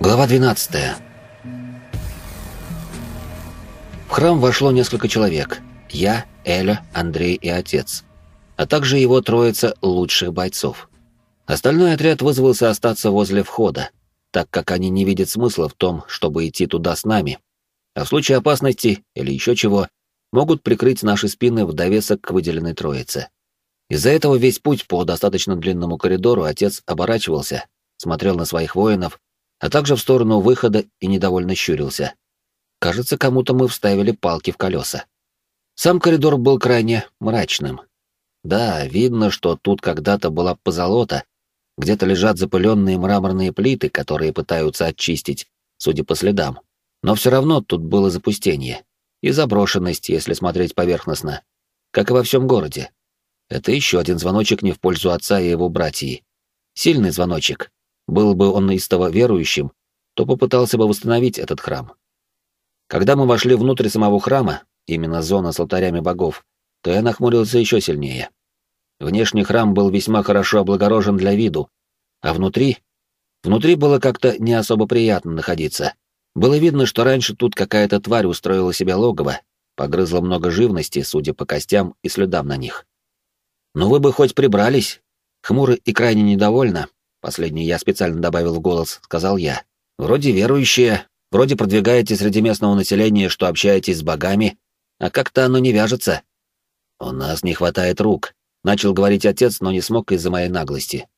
Глава 12. В храм вошло несколько человек. Я, Эля, Андрей и отец. А также его троица лучших бойцов. Остальной отряд вызвался остаться возле входа, так как они не видят смысла в том, чтобы идти туда с нами. А в случае опасности или еще чего, могут прикрыть наши спины в довесок к выделенной троице. Из-за этого весь путь по достаточно длинному коридору отец оборачивался, смотрел на своих воинов, а также в сторону выхода и недовольно щурился. Кажется, кому-то мы вставили палки в колеса. Сам коридор был крайне мрачным. Да, видно, что тут когда-то была позолота, где-то лежат запыленные мраморные плиты, которые пытаются очистить, судя по следам. Но все равно тут было запустение. И заброшенность, если смотреть поверхностно. Как и во всем городе. Это еще один звоночек не в пользу отца и его братьев. Сильный звоночек. Был бы он истово верующим, то попытался бы восстановить этот храм. Когда мы вошли внутрь самого храма, именно зона с алтарями богов, то я нахмурился еще сильнее. Внешний храм был весьма хорошо облагорожен для виду, а внутри... Внутри было как-то не особо приятно находиться. Было видно, что раньше тут какая-то тварь устроила себе логово, погрызла много живности, судя по костям и следам на них. «Ну вы бы хоть прибрались!» Хмуро и крайне недовольно, последний я специально добавил в голос, сказал я. «Вроде верующие, вроде продвигаете среди местного населения, что общаетесь с богами, а как-то оно не вяжется». «У нас не хватает рук», начал говорить отец, но не смог из-за моей наглости.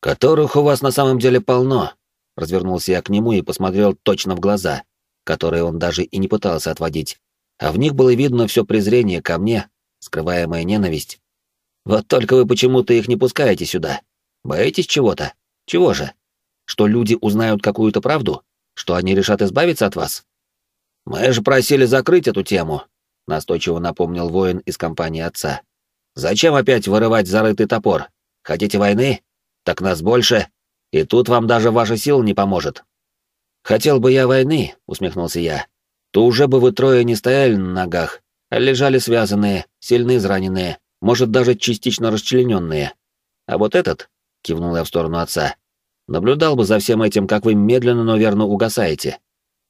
«Которых у вас на самом деле полно», — развернулся я к нему и посмотрел точно в глаза, которые он даже и не пытался отводить, а в них было видно все презрение ко мне, скрываемая ненависть. «Вот только вы почему-то их не пускаете сюда. Боитесь чего-то? Чего же? Что люди узнают какую-то правду? Что они решат избавиться от вас?» «Мы же просили закрыть эту тему», — настойчиво напомнил воин из компании отца. Зачем опять вырывать зарытый топор? Хотите войны? Так нас больше, и тут вам даже ваша сила не поможет. Хотел бы я войны, усмехнулся я. То уже бы вы трое не стояли на ногах, а лежали связанные, сильно израненные, может даже частично расчлененные. А вот этот, кивнул я в сторону отца, наблюдал бы за всем этим, как вы медленно, но верно угасаете.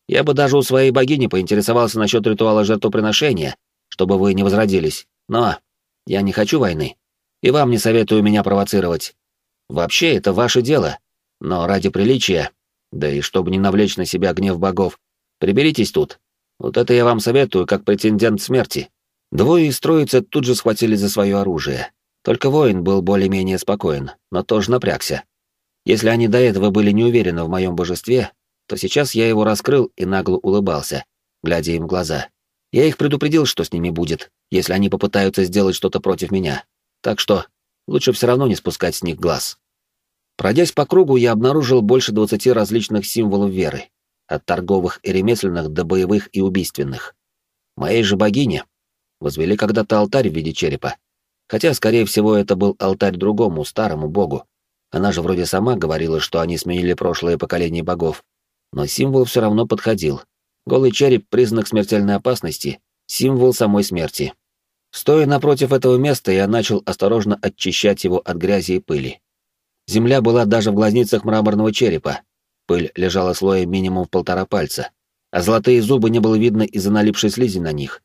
Я бы даже у своей богини поинтересовался насчет ритуала жертвоприношения, чтобы вы не возродились. Но я не хочу войны. И вам не советую меня провоцировать. Вообще, это ваше дело. Но ради приличия, да и чтобы не навлечь на себя гнев богов, приберитесь тут. Вот это я вам советую, как претендент смерти. Двое из троицы тут же схватили за свое оружие. Только воин был более-менее спокоен, но тоже напрягся. Если они до этого были не уверены в моем божестве, то сейчас я его раскрыл и нагло улыбался, глядя им в глаза. Я их предупредил, что с ними будет, если они попытаются сделать что-то против меня. Так что лучше все равно не спускать с них глаз. Пройдясь по кругу, я обнаружил больше двадцати различных символов веры, от торговых и ремесленных до боевых и убийственных. Моей же богине возвели когда-то алтарь в виде черепа. Хотя, скорее всего, это был алтарь другому, старому богу. Она же вроде сама говорила, что они сменили прошлое поколение богов. Но символ все равно подходил, Голый череп — признак смертельной опасности, символ самой смерти. Стоя напротив этого места, я начал осторожно очищать его от грязи и пыли. Земля была даже в глазницах мраморного черепа. Пыль лежала слоем минимум в полтора пальца, а золотые зубы не было видно из-за налипшей слизи на них.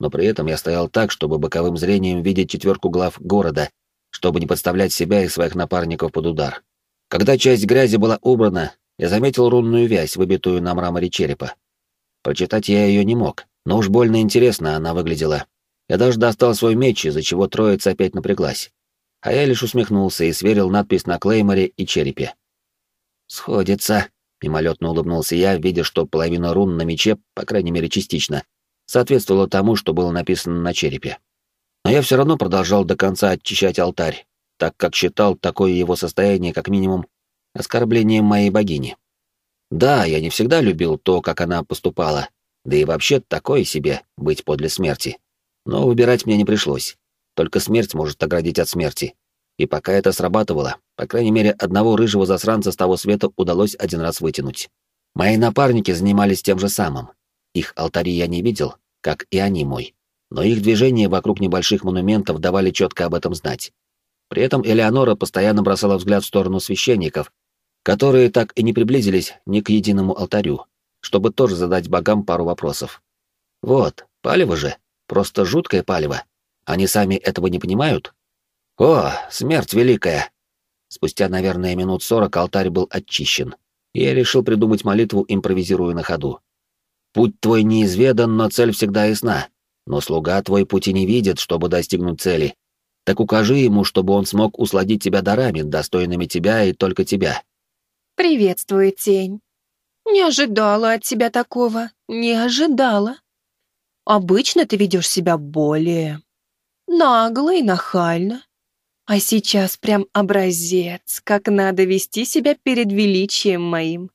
Но при этом я стоял так, чтобы боковым зрением видеть четверку глав города, чтобы не подставлять себя и своих напарников под удар. Когда часть грязи была убрана, я заметил рунную вязь, выбитую на мраморе черепа. Прочитать я ее не мог, но уж больно интересно она выглядела. Я даже достал свой меч, из-за чего троица опять напряглась. А я лишь усмехнулся и сверил надпись на клейморе и черепе. «Сходится», — мимолетно улыбнулся я, видя, что половина рун на мече, по крайней мере частично, соответствовала тому, что было написано на черепе. Но я все равно продолжал до конца очищать алтарь, так как считал такое его состояние как минимум оскорблением моей богини. Да, я не всегда любил то, как она поступала, да и вообще такое себе быть подле смерти. Но выбирать мне не пришлось. Только смерть может оградить от смерти. И пока это срабатывало, по крайней мере, одного рыжего засранца с того света удалось один раз вытянуть. Мои напарники занимались тем же самым. Их алтари я не видел, как и они мой. Но их движения вокруг небольших монументов давали четко об этом знать. При этом Элеонора постоянно бросала взгляд в сторону священников, которые так и не приблизились ни к единому алтарю, чтобы тоже задать богам пару вопросов. Вот, палево же, просто жуткое палево. Они сами этого не понимают? О, смерть великая! Спустя, наверное, минут сорок алтарь был очищен, и я решил придумать молитву, импровизируя на ходу. «Путь твой неизведан, но цель всегда ясна. Но слуга твой пути не видит, чтобы достигнуть цели. Так укажи ему, чтобы он смог усладить тебя дарами, достойными тебя и только тебя». «Приветствую, тень. Не ожидала от тебя такого, не ожидала. Обычно ты ведешь себя более нагло и нахально. А сейчас прям образец, как надо вести себя перед величием моим.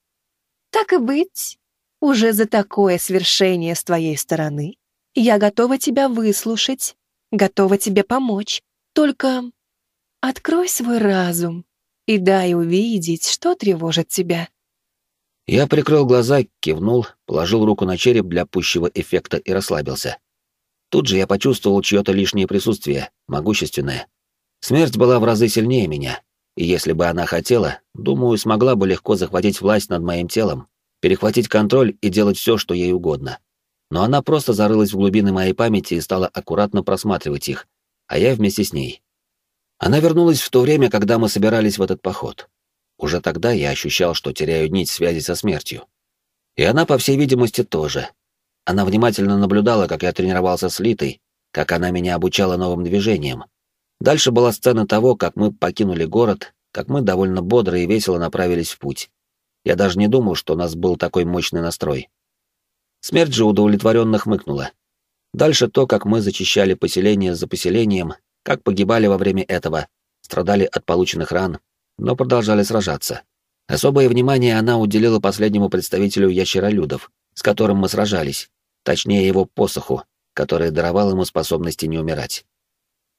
Так и быть, уже за такое свершение с твоей стороны я готова тебя выслушать, готова тебе помочь. Только открой свой разум и дай увидеть, что тревожит тебя. Я прикрыл глаза, кивнул, положил руку на череп для пущего эффекта и расслабился. Тут же я почувствовал чье-то лишнее присутствие, могущественное. Смерть была в разы сильнее меня, и если бы она хотела, думаю, смогла бы легко захватить власть над моим телом, перехватить контроль и делать все, что ей угодно. Но она просто зарылась в глубины моей памяти и стала аккуратно просматривать их, а я вместе с ней. Она вернулась в то время, когда мы собирались в этот поход. Уже тогда я ощущал, что теряю нить связи со смертью. И она, по всей видимости, тоже. Она внимательно наблюдала, как я тренировался с Литой, как она меня обучала новым движениям. Дальше была сцена того, как мы покинули город, как мы довольно бодро и весело направились в путь. Я даже не думал, что у нас был такой мощный настрой. Смерть же удовлетворенно хмыкнула. Дальше то, как мы зачищали поселение за поселением, как погибали во время этого, страдали от полученных ран, но продолжали сражаться. Особое внимание она уделила последнему представителю ящеролюдов, с которым мы сражались, точнее его посоху, который даровал ему способности не умирать.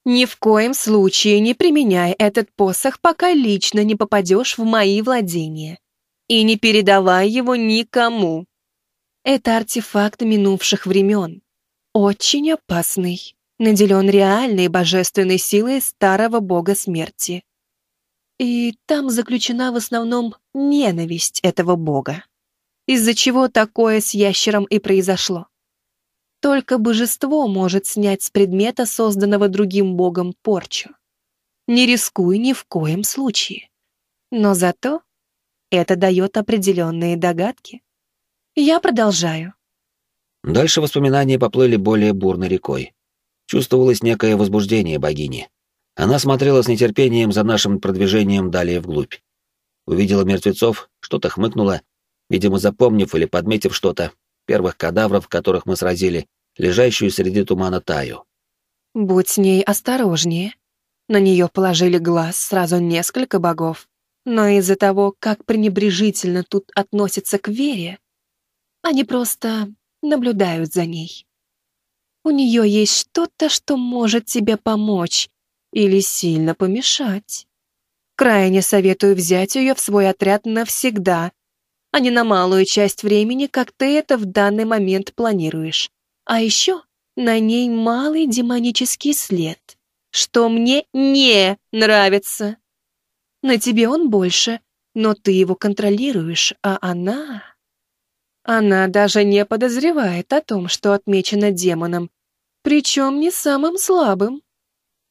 «Ни в коем случае не применяй этот посох, пока лично не попадешь в мои владения. И не передавай его никому. Это артефакт минувших времен. Очень опасный, наделен реальной божественной силой старого бога смерти. И там заключена в основном ненависть этого бога. Из-за чего такое с ящером и произошло. Только божество может снять с предмета, созданного другим богом, порчу. Не рискуй ни в коем случае. Но зато это дает определенные догадки. Я продолжаю. Дальше воспоминания поплыли более бурной рекой. Чувствовалось некое возбуждение богини. Она смотрела с нетерпением за нашим продвижением далее вглубь. Увидела мертвецов, что-то хмыкнула, видимо, запомнив или подметив что-то, первых кадавров, которых мы сразили, лежащую среди тумана Таю. «Будь с ней осторожнее. На нее положили глаз сразу несколько богов. Но из-за того, как пренебрежительно тут относятся к вере, они просто наблюдают за ней. У нее есть что-то, что может тебе помочь, или сильно помешать. Крайне советую взять ее в свой отряд навсегда, а не на малую часть времени, как ты это в данный момент планируешь. А еще на ней малый демонический след, что мне не нравится. На тебе он больше, но ты его контролируешь, а она... Она даже не подозревает о том, что отмечена демоном, причем не самым слабым.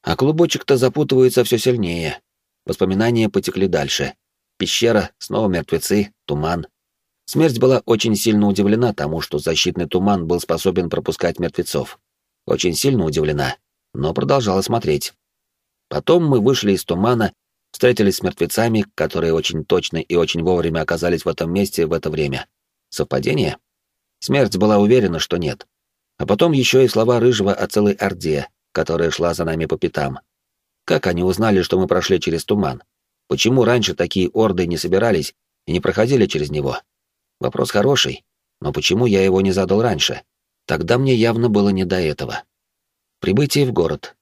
А клубочек-то запутывается все сильнее. Воспоминания потекли дальше. Пещера, снова мертвецы, туман. Смерть была очень сильно удивлена тому, что защитный туман был способен пропускать мертвецов. Очень сильно удивлена, но продолжала смотреть. Потом мы вышли из тумана, встретились с мертвецами, которые очень точно и очень вовремя оказались в этом месте в это время. Совпадение? Смерть была уверена, что нет. А потом еще и слова Рыжего о целой Орде, которая шла за нами по пятам. Как они узнали, что мы прошли через туман? Почему раньше такие орды не собирались и не проходили через него? Вопрос хороший, но почему я его не задал раньше? Тогда мне явно было не до этого. Прибытие в город.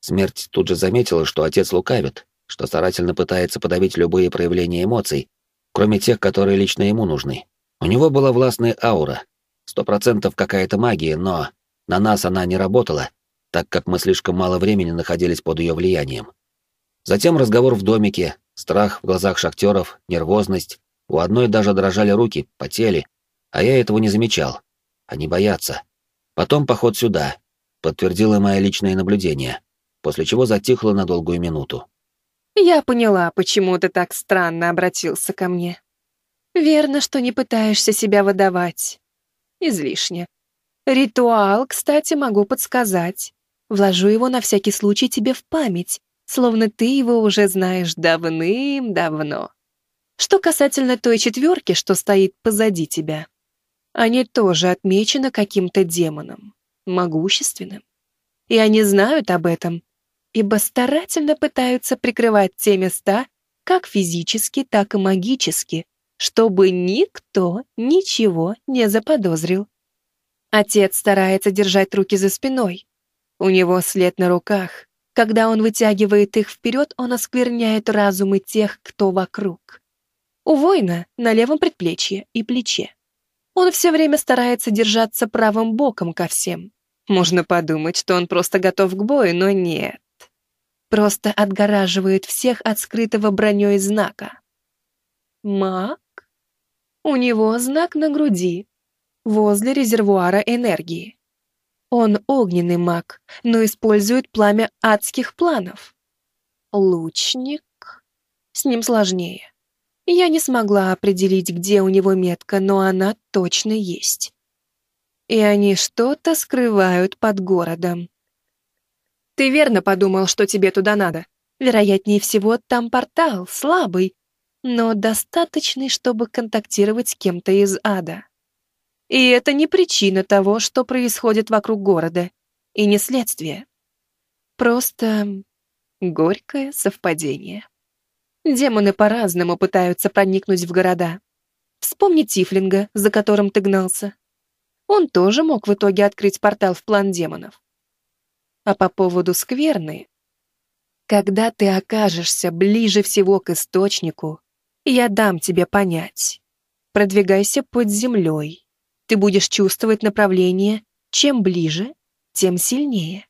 Смерть тут же заметила, что отец лукавит, что старательно пытается подавить любые проявления эмоций, кроме тех, которые лично ему нужны. У него была властная аура, сто процентов какая-то магия, но на нас она не работала, так как мы слишком мало времени находились под ее влиянием. Затем разговор в домике, Страх в глазах шахтеров, нервозность. У одной даже дрожали руки, потели. А я этого не замечал. Они боятся. Потом поход сюда. Подтвердило мое личное наблюдение. После чего затихло на долгую минуту. Я поняла, почему ты так странно обратился ко мне. Верно, что не пытаешься себя выдавать. Излишне. Ритуал, кстати, могу подсказать. Вложу его на всякий случай тебе в память, словно ты его уже знаешь давным-давно. Что касательно той четверки, что стоит позади тебя, они тоже отмечены каким-то демоном, могущественным. И они знают об этом, ибо старательно пытаются прикрывать те места, как физически, так и магически, чтобы никто ничего не заподозрил. Отец старается держать руки за спиной. У него след на руках. Когда он вытягивает их вперед, он оскверняет разумы тех, кто вокруг. У воина на левом предплечье и плече. Он все время старается держаться правым боком ко всем. Можно подумать, что он просто готов к бою, но нет. Просто отгораживает всех от скрытого броней знака. Маг? У него знак на груди, возле резервуара энергии. Он огненный маг, но использует пламя адских планов. Лучник? С ним сложнее. Я не смогла определить, где у него метка, но она точно есть. И они что-то скрывают под городом. Ты верно подумал, что тебе туда надо. Вероятнее всего, там портал, слабый, но достаточный, чтобы контактировать с кем-то из ада. И это не причина того, что происходит вокруг города, и не следствие. Просто горькое совпадение. Демоны по-разному пытаются проникнуть в города. Вспомни Тифлинга, за которым ты гнался. Он тоже мог в итоге открыть портал в план демонов. А по поводу скверны, когда ты окажешься ближе всего к источнику, я дам тебе понять. Продвигайся под землей, ты будешь чувствовать направление, чем ближе, тем сильнее.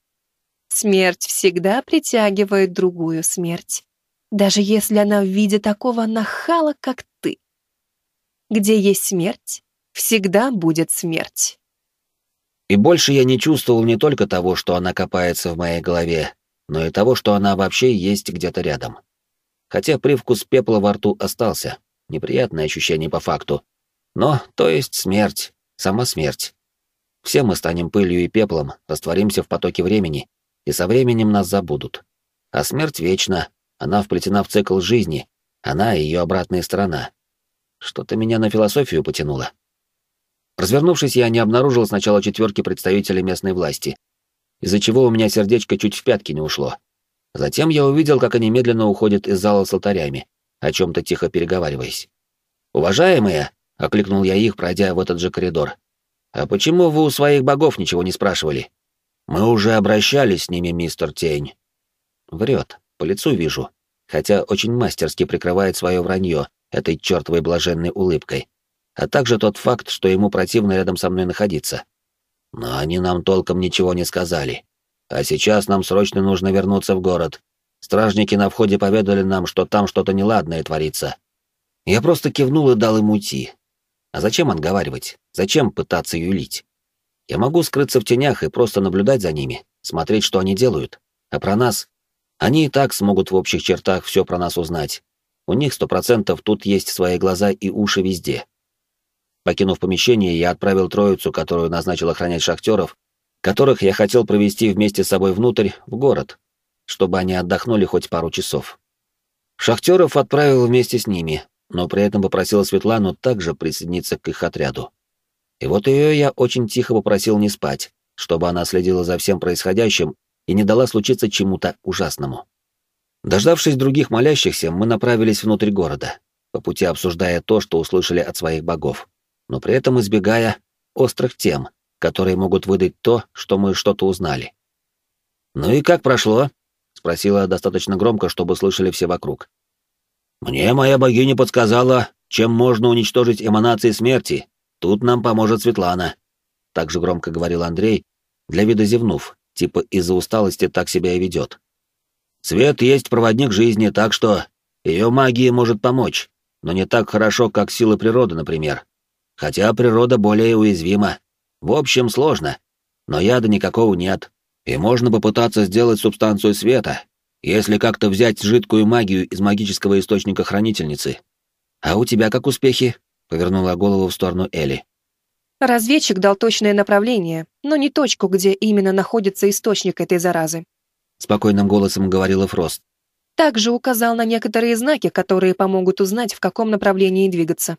Смерть всегда притягивает другую смерть, даже если она в виде такого нахала, как ты. Где есть смерть, всегда будет смерть. И больше я не чувствовал не только того, что она копается в моей голове, но и того, что она вообще есть где-то рядом. Хотя привкус пепла во рту остался, неприятное ощущение по факту. Но, то есть смерть, Сама смерть. Все мы станем пылью и пеплом, растворимся в потоке времени, и со временем нас забудут. А смерть вечна, она вплетена в цикл жизни, она и ее обратная сторона. Что-то меня на философию потянуло. Развернувшись, я не обнаружил сначала четверки представителей местной власти, из-за чего у меня сердечко чуть в пятки не ушло. Затем я увидел, как они медленно уходят из зала с алтарями, о чем-то тихо переговариваясь. «Уважаемые!» — окликнул я их, пройдя в этот же коридор. «А почему вы у своих богов ничего не спрашивали?» «Мы уже обращались с ними, мистер Тень». Врет, по лицу вижу, хотя очень мастерски прикрывает свое вранье этой чертовой блаженной улыбкой, а также тот факт, что ему противно рядом со мной находиться. Но они нам толком ничего не сказали. А сейчас нам срочно нужно вернуться в город. Стражники на входе поведали нам, что там что-то неладное творится. Я просто кивнул и дал им уйти, а зачем отговаривать? Зачем пытаться юлить? Я могу скрыться в тенях и просто наблюдать за ними, смотреть, что они делают. А про нас? Они и так смогут в общих чертах все про нас узнать. У них сто процентов тут есть свои глаза и уши везде. Покинув помещение, я отправил троицу, которую назначил охранять шахтеров, которых я хотел провести вместе с собой внутрь, в город, чтобы они отдохнули хоть пару часов. Шахтеров отправил вместе с ними, но при этом попросила Светлану также присоединиться к их отряду. И вот ее я очень тихо попросил не спать, чтобы она следила за всем происходящим и не дала случиться чему-то ужасному. Дождавшись других молящихся, мы направились внутрь города, по пути обсуждая то, что услышали от своих богов, но при этом избегая острых тем, которые могут выдать то, что мы что-то узнали. «Ну и как прошло?» — спросила достаточно громко, чтобы слышали все вокруг. «Мне моя богиня подсказала, чем можно уничтожить эманации смерти. Тут нам поможет Светлана», — так же громко говорил Андрей, для вида зевнув, типа из-за усталости так себя и ведет. «Свет есть проводник жизни, так что, Ее магия может помочь, но не так хорошо, как силы природы, например. Хотя природа более уязвима. В общем, сложно. Но яда никакого нет. И можно попытаться сделать субстанцию света, если как-то взять жидкую магию из магического источника хранительницы. А у тебя как успехи? Повернула голову в сторону Эли. Разведчик дал точное направление, но не точку, где именно находится источник этой заразы. Спокойным голосом говорила Фрост. Также указал на некоторые знаки, которые помогут узнать, в каком направлении двигаться.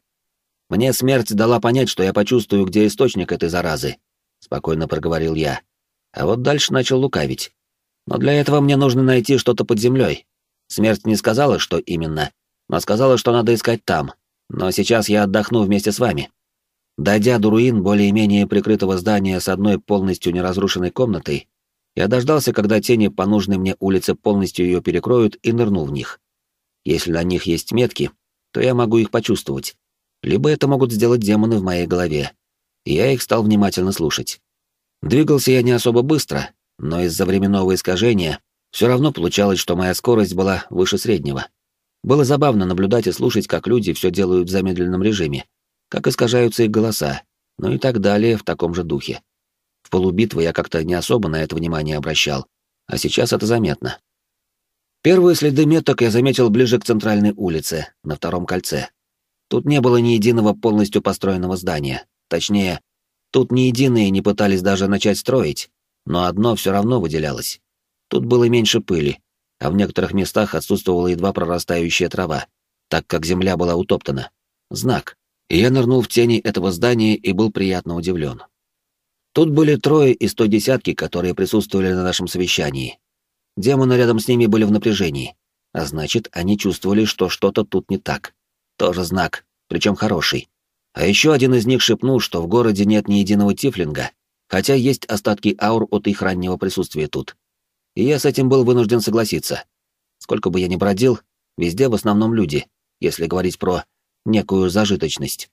«Мне смерть дала понять, что я почувствую, где источник этой заразы», — спокойно проговорил я. А вот дальше начал лукавить. «Но для этого мне нужно найти что-то под землей. Смерть не сказала, что именно, но сказала, что надо искать там. Но сейчас я отдохну вместе с вами». Дойдя до руин более-менее прикрытого здания с одной полностью неразрушенной комнатой, я дождался, когда тени по нужной мне улице полностью ее перекроют и нырнул в них. Если на них есть метки, то я могу их почувствовать. Либо это могут сделать демоны в моей голове. Я их стал внимательно слушать. Двигался я не особо быстро, но из-за временного искажения все равно получалось, что моя скорость была выше среднего. Было забавно наблюдать и слушать, как люди все делают в замедленном режиме, как искажаются их голоса, ну и так далее в таком же духе. В полубитвы я как-то не особо на это внимание обращал, а сейчас это заметно. Первые следы меток я заметил ближе к центральной улице, на втором кольце. Тут не было ни единого полностью построенного здания. Точнее, тут ни единые не пытались даже начать строить, но одно все равно выделялось. Тут было меньше пыли, а в некоторых местах отсутствовала едва прорастающая трава, так как земля была утоптана. Знак и я нырнул в тени этого здания и был приятно удивлен. Тут были трое из той десятки, которые присутствовали на нашем совещании. Демоны рядом с ними были в напряжении, а значит, они чувствовали, что что-то тут не так. Тоже знак, причем хороший. А еще один из них шепнул, что в городе нет ни единого тифлинга, хотя есть остатки аур от их раннего присутствия тут. И я с этим был вынужден согласиться. Сколько бы я ни бродил, везде в основном люди, если говорить про некую зажиточность.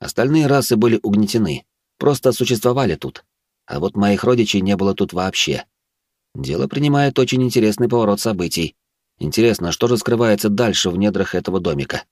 Остальные расы были угнетены, просто существовали тут. А вот моих родичей не было тут вообще. Дело принимает очень интересный поворот событий. Интересно, что же скрывается дальше в недрах этого домика?